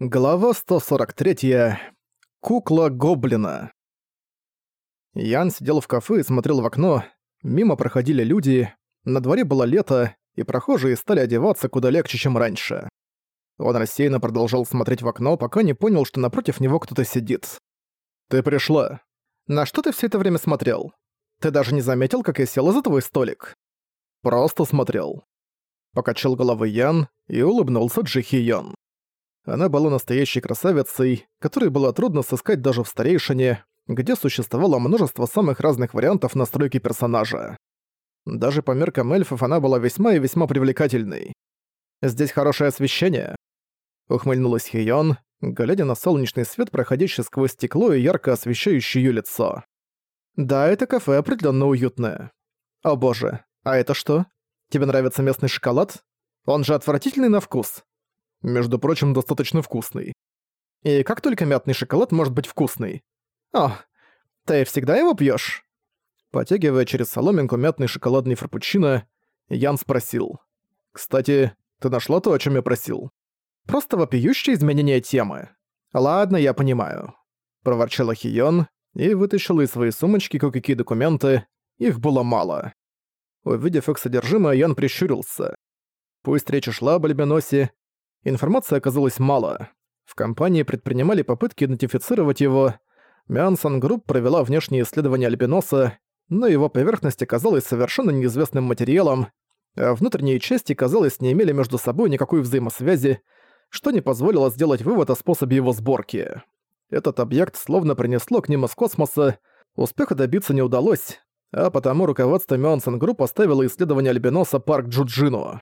Глава 143. Кукла гоблина. Ян сидел в кафе и смотрел в окно. Мимо проходили люди. На дворе было лето, и прохожие стали одеваться куда легче, чем раньше. Он рассеянно продолжал смотреть в окно, пока не понял, что напротив него кто-то сидит. «Ты пришла. На что ты все это время смотрел? Ты даже не заметил, как я села за твой столик?» «Просто смотрел». Покачал головой Ян и улыбнулся Джихи Йон. Она была настоящей красавицей, которой было трудно сыскать даже в старейшине, где существовало множество самых разных вариантов настройки персонажа. Даже по меркам эльфов она была весьма и весьма привлекательной. «Здесь хорошее освещение», — ухмыльнулась Хейон, глядя на солнечный свет, проходящий сквозь стекло и ярко освещающий её лицо. «Да, это кафе определённо уютное. О боже, а это что? Тебе нравится местный шоколад? Он же отвратительный на вкус. Между прочим, достаточно вкусный. И как только мятный шоколад может быть вкусный? О, ты всегда его пьёшь? Потягивая через соломинку мятный шоколадный фрапучино, Ян спросил. «Кстати, ты нашла то, о чем я просил?» «Просто вопиющее изменение темы». «Ладно, я понимаю», — проворчала Хион и вытащила из своей сумочки кое-какие документы. Их было мало. Увидев их содержимое, Ян прищурился. Пусть речь шла об Альбиносе, Информации оказалось мало. В компании предпринимали попытки идентифицировать его. Мёнсон Групп провела внешнее исследование альбиноса, но его поверхность оказалась совершенно неизвестным материалом, а внутренние части, казалось, не имели между собой никакой взаимосвязи, что не позволило сделать вывод о способе его сборки. Этот объект словно принесло к ним из космоса, успеха добиться не удалось, а потому руководство Мёнсон Групп оставило исследование альбиноса Парк Джуджину.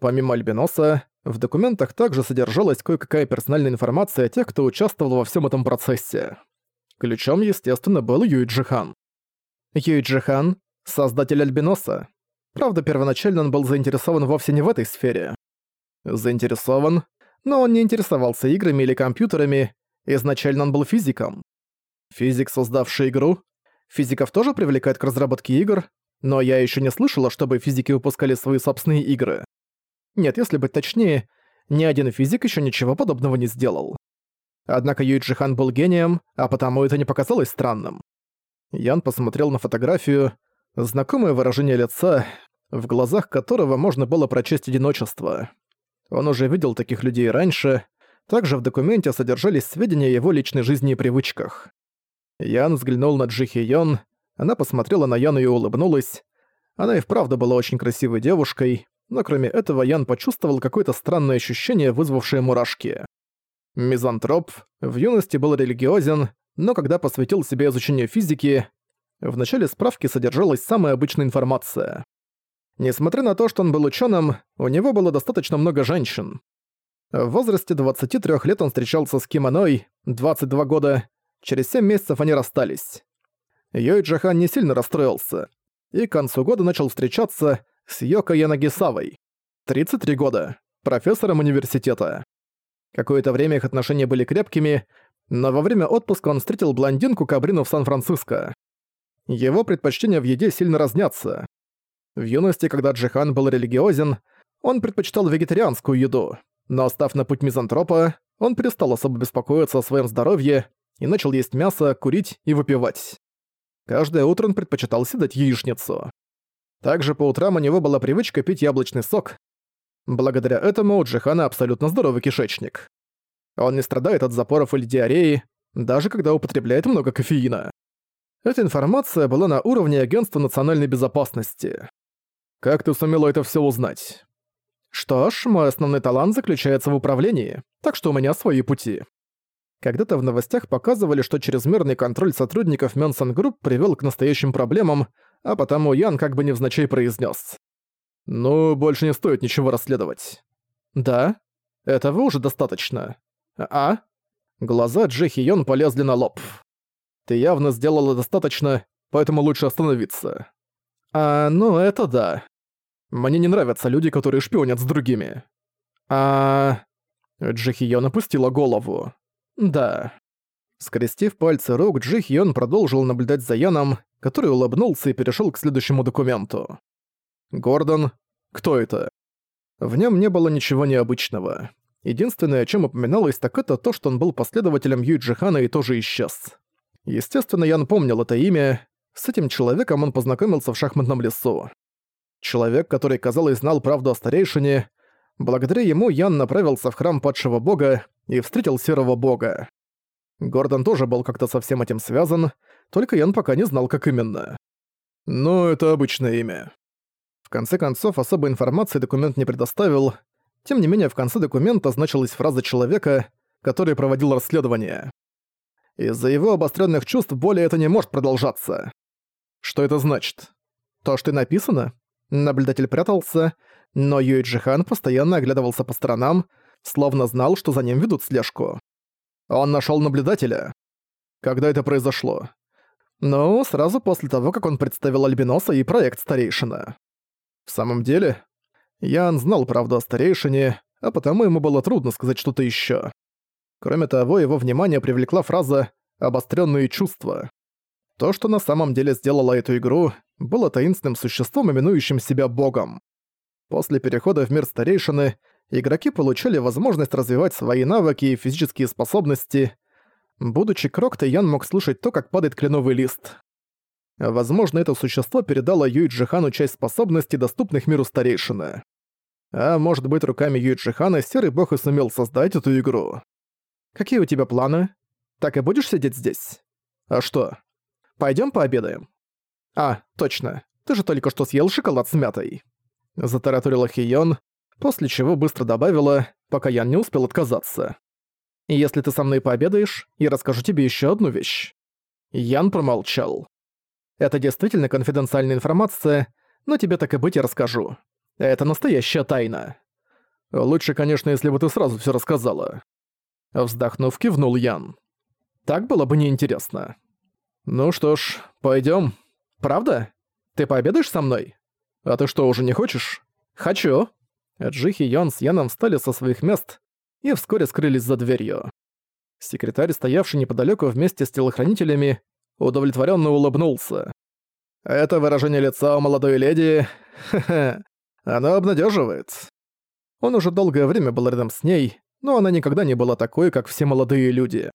Помимо альбиноса, в документах также содержалась кое-какая персональная информация о тех, кто участвовал во всем этом процессе. Ключом, естественно, был Юй Джихан. Юй Джихан — создатель Альбиноса. Правда, первоначально он был заинтересован вовсе не в этой сфере. Заинтересован, но он не интересовался играми или компьютерами, изначально он был физиком. Физик, создавший игру. Физиков тоже привлекает к разработке игр, но я еще не слышала, чтобы физики выпускали свои собственные игры. Нет, если быть точнее, ни один физик еще ничего подобного не сделал. Однако Юйджи Хан был гением, а потому это не показалось странным. Ян посмотрел на фотографию, знакомое выражение лица, в глазах которого можно было прочесть одиночество. Он уже видел таких людей раньше, также в документе содержались сведения о его личной жизни и привычках. Ян взглянул на Джи Йон, она посмотрела на Яну и улыбнулась. Она и вправду была очень красивой девушкой, но кроме этого Ян почувствовал какое-то странное ощущение, вызвавшее мурашки. Мизантроп в юности был религиозен, но когда посвятил себе изучению физики, в начале справки содержалась самая обычная информация. Несмотря на то, что он был ученым, у него было достаточно много женщин. В возрасте 23 лет он встречался с Кимоной, 22 года, через 7 месяцев они расстались. Йой Джахан не сильно расстроился, и к концу года начал встречаться с Йоко Янагисавой. 33 года. Профессором университета. Какое-то время их отношения были крепкими, но во время отпуска он встретил блондинку Кабрину в Сан-Франциско. Его предпочтения в еде сильно разнятся. В юности, когда Джихан был религиозен, он предпочитал вегетарианскую еду, но став на путь мизантропа, он перестал особо беспокоиться о своем здоровье и начал есть мясо, курить и выпивать. Каждое утро он предпочитал съедать яичницу. Также по утрам у него была привычка пить яблочный сок. Благодаря этому у Джихана абсолютно здоровый кишечник. Он не страдает от запоров или диареи, даже когда употребляет много кофеина. Эта информация была на уровне Агентства национальной безопасности. Как ты сумела это все узнать? Что ж, мой основной талант заключается в управлении, так что у меня свои пути. Когда-то в новостях показывали, что чрезмерный контроль сотрудников Мёнсон Групп привел к настоящим проблемам, а потому Ян как бы невзначай произнес: «Ну, больше не стоит ничего расследовать». «Да? Этого уже достаточно». «А?» Глаза Джехи Йон полезли на лоб. «Ты явно сделала достаточно, поэтому лучше остановиться». «А, ну это да. Мне не нравятся люди, которые шпионят с другими». «А...» Джихи Йон опустила голову. Да. Скрестив пальцы рук, Джи Хьон продолжил наблюдать за Яном, который улыбнулся и перешел к следующему документу. Гордон. Кто это? В нем не было ничего необычного. Единственное, о чем упоминалось, так это то, что он был последователем Хана и тоже исчез. Естественно, Ян помнил это имя. С этим человеком он познакомился в шахматном лесу. Человек, который, казалось, знал правду о старейшине. Благодаря ему Ян направился в храм падшего бога и встретил серого бога. Гордон тоже был как-то со всем этим связан, только Ян пока не знал, как именно. Но это обычное имя. В конце концов, особой информации документ не предоставил, тем не менее в конце документа значилась фраза человека, который проводил расследование. Из-за его обостренных чувств более это не может продолжаться. Что это значит? То, что и написано? Наблюдатель прятался, но Юй Джихан постоянно оглядывался по сторонам, словно знал, что за ним ведут слежку. Он нашел наблюдателя. Когда это произошло? Ну, сразу после того, как он представил Альбиноса и проект Старейшина. В самом деле, Ян знал правду о Старейшине, а потому ему было трудно сказать что-то еще. Кроме того, его внимание привлекла фраза «обостренные чувства». То, что на самом деле сделало эту игру, было таинственным существом, именующим себя Богом. После перехода в мир Старейшины игроки получали возможность развивать свои навыки и физические способности. Будучи Крокто, Ян мог слышать то, как падает кленовый лист. Возможно, это существо передало Юй Джихану часть способностей, доступных миру Старейшины. А может быть, руками Юй Джихана Серый Бог и сумел создать эту игру. Какие у тебя планы? Так и будешь сидеть здесь? А что? Пойдем пообедаем? А, точно. Ты же только что съел шоколад с мятой. Затараторила Хион, после чего быстро добавила, пока Ян не успел отказаться. «Если ты со мной пообедаешь, я расскажу тебе еще одну вещь». Ян промолчал. «Это действительно конфиденциальная информация, но тебе так и быть я расскажу. Это настоящая тайна». «Лучше, конечно, если бы ты сразу все рассказала». Вздохнув, кивнул Ян. «Так было бы неинтересно». «Ну что ж, пойдем. Правда? Ты пообедаешь со мной? А ты что, уже не хочешь?» «Хочу». Джихи Йон с Яном встали со своих мест и вскоре скрылись за дверью. Секретарь, стоявший неподалеку вместе с телохранителями, удовлетворенно улыбнулся. «Это выражение лица у молодой леди... Оно обнадеживает. Он уже долгое время был рядом с ней, но она никогда не была такой, как все молодые люди.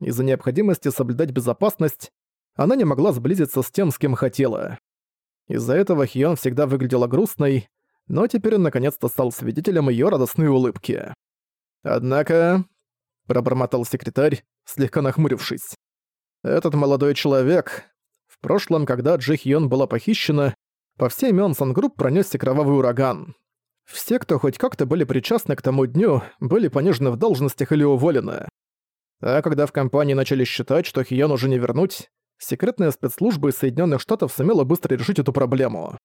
Из-за необходимости соблюдать безопасность, она не могла сблизиться с тем, с кем хотела. Из-за этого Хион всегда выглядела грустной, но теперь он наконец-то стал свидетелем её радостной улыбки. «Однако...» — пробормотал секретарь, слегка нахмурившись. «Этот молодой человек... В прошлом, когда Джи Хион была похищена, по всей Мёнсон Групп пронёсся кровавый ураган. Все, кто хоть как-то были причастны к тому дню, были понижены в должностях или уволены. А когда в компании начали считать, что Хион уже не вернуть, секретная спецслужба из Соединенных Штатов сумела быстро решить эту проблему.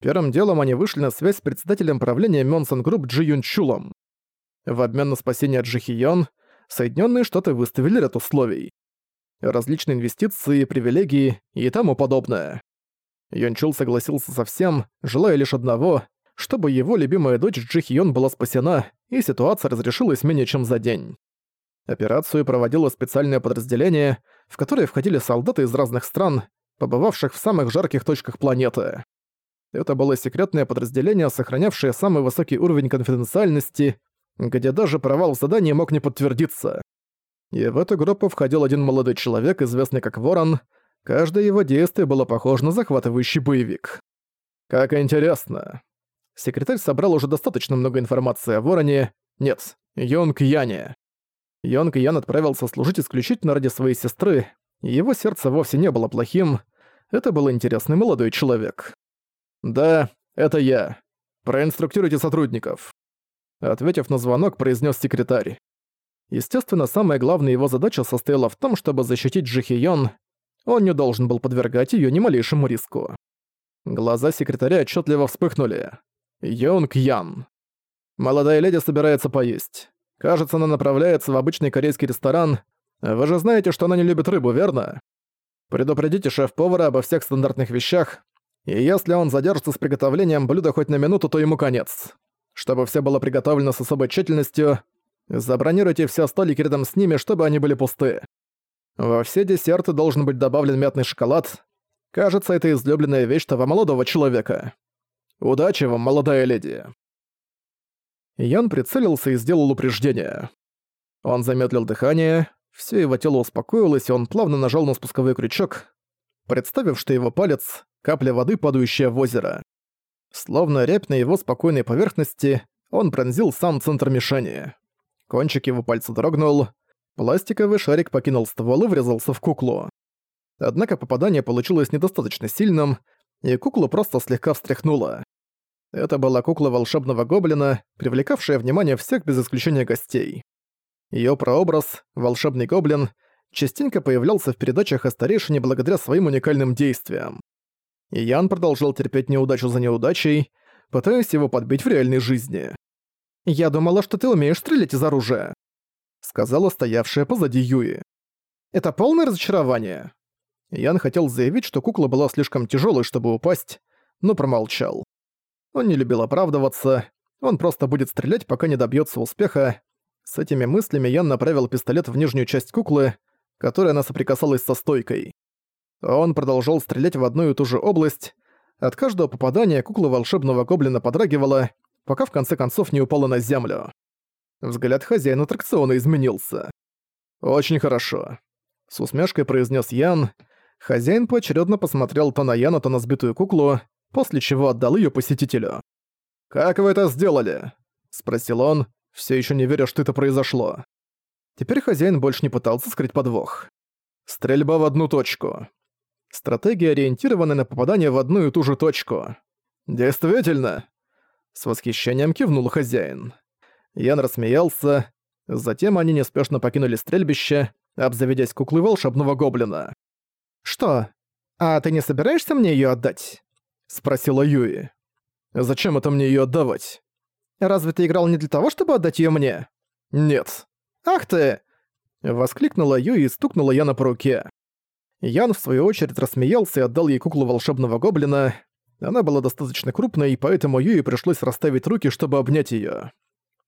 Первым делом они вышли на связь с председателем правления Мёнсон Групп Джи Юнчулом. В обмен на спасение Джи Хион, Соединенные Штаты выставили ряд условий. Различные инвестиции, привилегии и тому подобное. Юнчул согласился со всем, желая лишь одного, чтобы его любимая дочь Джи Хион была спасена, и ситуация разрешилась менее чем за день. Операцию проводило специальное подразделение, в которое входили солдаты из разных стран, побывавших в самых жарких точках планеты. Это было секретное подразделение, сохранявшее самый высокий уровень конфиденциальности, где даже провал в задании мог не подтвердиться. И в эту группу входил один молодой человек, известный как Ворон. Каждое его действие было похоже на захватывающий боевик. Как интересно. Секретарь собрал уже достаточно много информации о Вороне. Нет, Йонг Яне. Йонг Ян отправился служить исключительно ради своей сестры, его сердце вовсе не было плохим, это был интересный молодой человек. «Да, это я. Проинструктируйте сотрудников». Ответив на звонок, произнес секретарь. Естественно, самая главная его задача состояла в том, чтобы защитить Джихион. Он не должен был подвергать ее ни малейшему риску. Глаза секретаря отчетливо вспыхнули. Йонг Ян. Молодая леди собирается поесть. Кажется, она направляется в обычный корейский ресторан. Вы же знаете, что она не любит рыбу, верно? Предупредите шеф-повара обо всех стандартных вещах, и если он задержится с приготовлением блюда хоть на минуту, то ему конец. Чтобы все было приготовлено с особой тщательностью, забронируйте все столики рядом с ними, чтобы они были пусты. Во все десерты должен быть добавлен мятный шоколад. Кажется, это излюбленная вещь того молодого человека. Удачи вам, молодая леди. Ян прицелился и сделал упреждение. Он замедлил дыхание, все его тело успокоилось, и он плавно нажал на спусковой крючок, представив, что его палец — капля воды, падающая в озеро. Словно рябь на его спокойной поверхности, он пронзил сам центр мишени. Кончик его пальца дрогнул, пластиковый шарик покинул ствол и врезался в куклу. Однако попадание получилось недостаточно сильным, и куклу просто слегка встряхнуло. Это была кукла волшебного гоблина, привлекавшая внимание всех без исключения гостей. Её прообраз, волшебный гоблин, частенько появлялся в передачах о старейшине благодаря своим уникальным действиям. И Ян продолжал терпеть неудачу за неудачей, пытаясь его подбить в реальной жизни. «Я думала, что ты умеешь стрелять из оружия», — сказала стоявшая позади Юи. «Это полное разочарование». Ян хотел заявить, что кукла была слишком тяжелой, чтобы упасть, но промолчал. Он не любил оправдываться, он просто будет стрелять, пока не добьется успеха. С этими мыслями Ян направил пистолет в нижнюю часть куклы, которая она соприкасалась со стойкой. Он продолжал стрелять в одну и ту же область. От каждого попадания кукла волшебного гоблина подрагивала, пока в конце концов не упала на землю. Взгляд хозяина аттракциона изменился. «Очень хорошо», — с усмешкой произнес Ян. Хозяин поочередно посмотрел то на Яна, то на сбитую куклу, после чего отдал ее посетителю. «Как вы это сделали?» — спросил он, все еще не веря, что это произошло. Теперь хозяин больше не пытался скрыть подвох. Стрельба в одну точку. Стратегия, ориентированная на попадание в одну и ту же точку. «Действительно!» С восхищением кивнул хозяин. Ян рассмеялся. Затем они неспешно покинули стрельбище, обзаведясь куклой волшебного гоблина. «Что? А ты не собираешься мне её отдать?» — спросила Юи. «Зачем это мне её отдавать?» «Разве ты играл не для того, чтобы отдать её мне?» «Нет». «Ах ты!» — воскликнула Юи и стукнула Яна по руке. Ян, в свою очередь, рассмеялся и отдал ей куклу волшебного гоблина. Она была достаточно крупной, и поэтому Юи пришлось расставить руки, чтобы обнять её.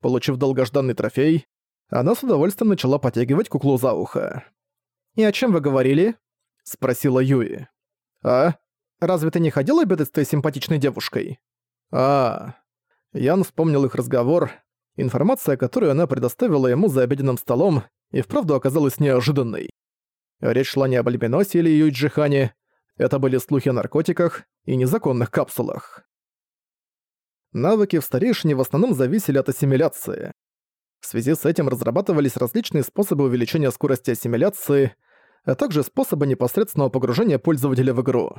Получив долгожданный трофей, она с удовольствием начала потягивать куклу за ухо. «И о чем вы говорили?» — спросила Юи. «А? Разве ты не ходил обедать с той симпатичной девушкой?» «А...» Ян вспомнил их разговор. Информация, которую она предоставила ему за обеденным столом, и вправду оказалась неожиданной. Речь шла не об Альбиносе или Юйджихане, это были слухи о наркотиках и незаконных капсулах. Навыки в старейшине в основном зависели от ассимиляции. В связи с этим разрабатывались различные способы увеличения скорости ассимиляции, а также способы непосредственного погружения пользователя в игру.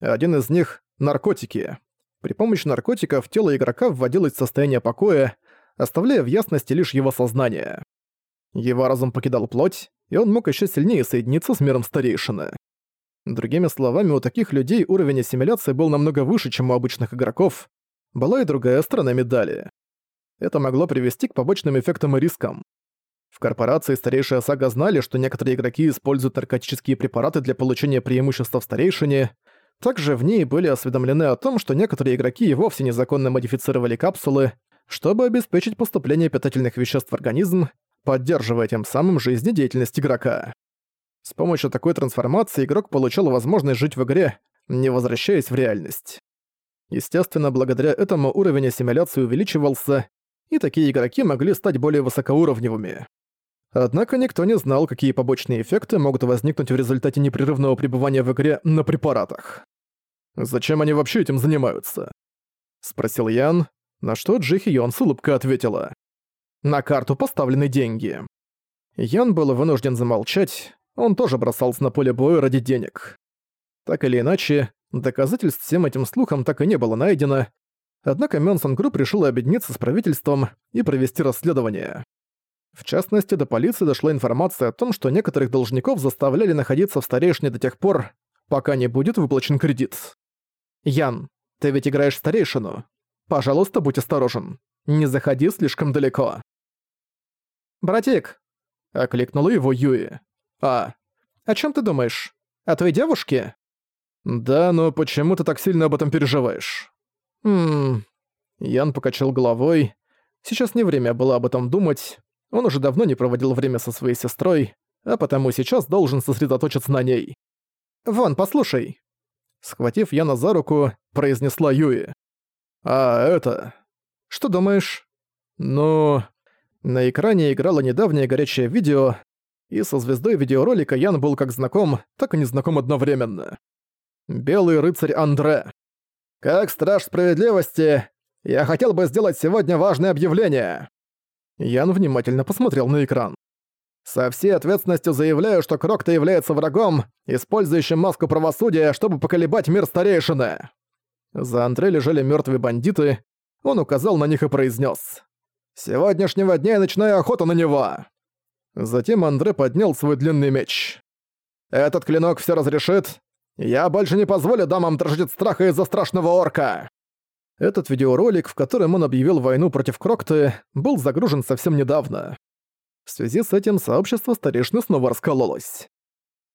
Один из них — наркотики. При помощи наркотиков тело игрока вводилось в состояние покоя, оставляя в ясности лишь его сознание. Его разум покидал плоть, и он мог еще сильнее соединиться с миром старейшины. Другими словами, у таких людей уровень ассимиляции был намного выше, чем у обычных игроков. Была и другая сторона медали. Это могло привести к побочным эффектам и рискам. В корпорации старейшая сага знали, что некоторые игроки используют наркотические препараты для получения преимущества в старейшине. Также в ней были осведомлены о том, что некоторые игроки и вовсе незаконно модифицировали капсулы, чтобы обеспечить поступление питательных веществ в организм, поддерживая тем самым жизнедеятельность игрока. С помощью такой трансформации игрок получал возможность жить в игре, не возвращаясь в реальность. Естественно, благодаря этому уровень ассимиляции увеличивался, и такие игроки могли стать более высокоуровневыми. Однако никто не знал, какие побочные эффекты могут возникнуть в результате непрерывного пребывания в игре на препаратах. «Зачем они вообще этим занимаются?» — спросил Ян, на что Джи Хион с улыбкой ответила. «На карту поставлены деньги». Ян был вынужден замолчать, он тоже бросался на поле боя ради денег. Так или иначе, доказательств всем этим слухам так и не было найдено, однако Мёнсон Групп решил объединиться с правительством и провести расследование. В частности, до полиции дошла информация о том, что некоторых должников заставляли находиться в старейшине до тех пор, пока не будет выплачен кредит. «Ян, ты ведь играешь старейшину. Пожалуйста, будь осторожен. Не заходи слишком далеко». «Братик!» — окликнула его Юи. «А, о чем ты думаешь? О твоей девушке?» «Да, но почему ты так сильно об этом переживаешь?» «Ммм...» Ян покачал головой. Сейчас не время было об этом думать. Он уже давно не проводил время со своей сестрой, а потому сейчас должен сосредоточиться на ней. «Вон, послушай!» Схватив Яна за руку, произнесла Юи. «А это...» «Что думаешь?» Ну... На экране играло недавнее горячее видео, и со звездой видеоролика Ян был как знаком, так и незнаком одновременно. Белый рыцарь Андре. «Как страж справедливости, я хотел бы сделать сегодня важное объявление!» Ян внимательно посмотрел на экран. «Со всей ответственностью заявляю, что Крокта является врагом, использующим маску правосудия, чтобы поколебать мир старейшины!» За Андре лежали мертвые бандиты, он указал на них и произнес: сегодняшнего дня я начинаю охоту на него!» Затем Андре поднял свой длинный меч. «Этот клинок все разрешит. Я больше не позволю дамам дрожать от страха из-за страшного орка!» Этот видеоролик, в котором он объявил войну против Крокты, был загружен совсем недавно. В связи с этим сообщество старейшины снова раскололось.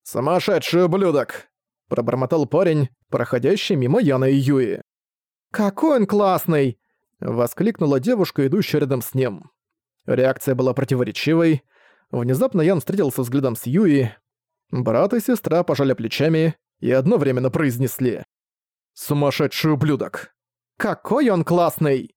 «Сумасшедший ублюдок!» – пробормотал парень, проходящий мимо Яна и Юи. «Какой он классный!» – воскликнула девушка, идущая рядом с ним. Реакция была противоречивой. Внезапно Ян встретился взглядом с Юи. Брат и сестра пожали плечами и одновременно произнесли. «Сумасшедший ублюдок!» «Какой он классный!»